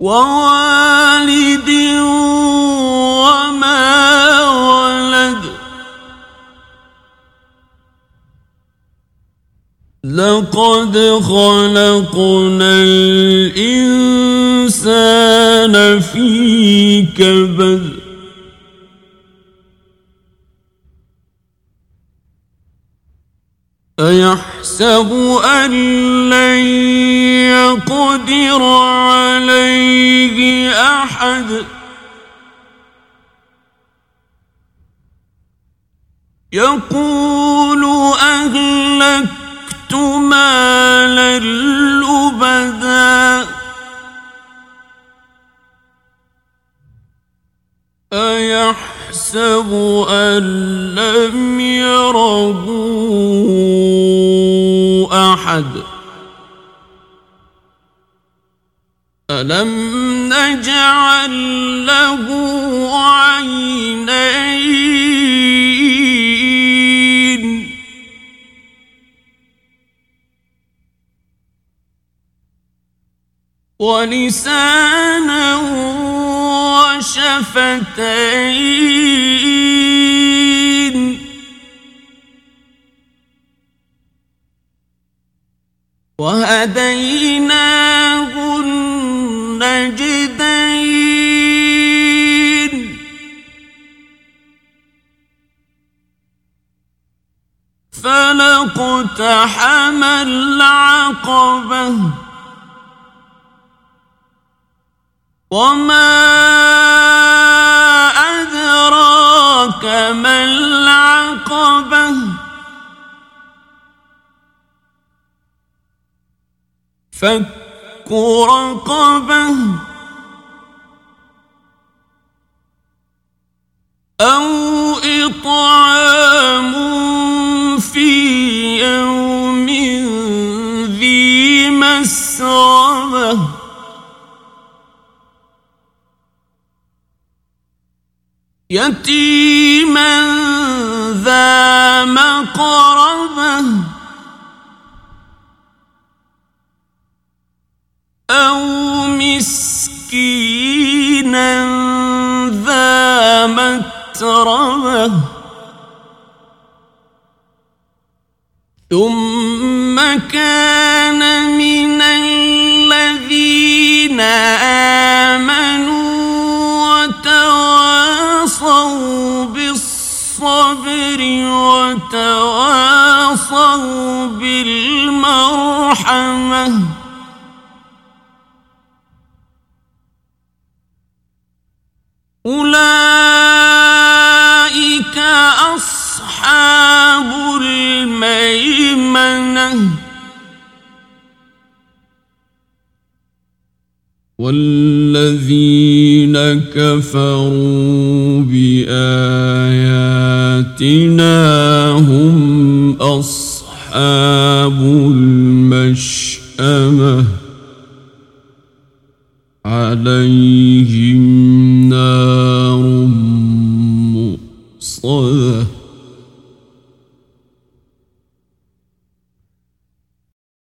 ووالد وما ولد لقد خلقنا الإنسان في كبد أيحسب أن لن يقدر عليه أحد؟ يقول أهلكت مالا لبدا. أيحسب يحسب أن لم يره أحد ألم نجعل له عينين ولسانا شفتين وهديناه النجدين۔ فلقتحم العقبه۔ وما أدراك ما العقبة فك رقبة أو إطعام في يوم ذي مسغبة يتيما ذا مقربة أو مسكينا ذا متربة ثم كان من الذين آمنوا بالصبر وتواصوا بالمرحمة. أولئك أصحاب الميمنة. والذين كفروا بآيات يأتناهم أصحاب المشأمة عليهم نار مؤصدة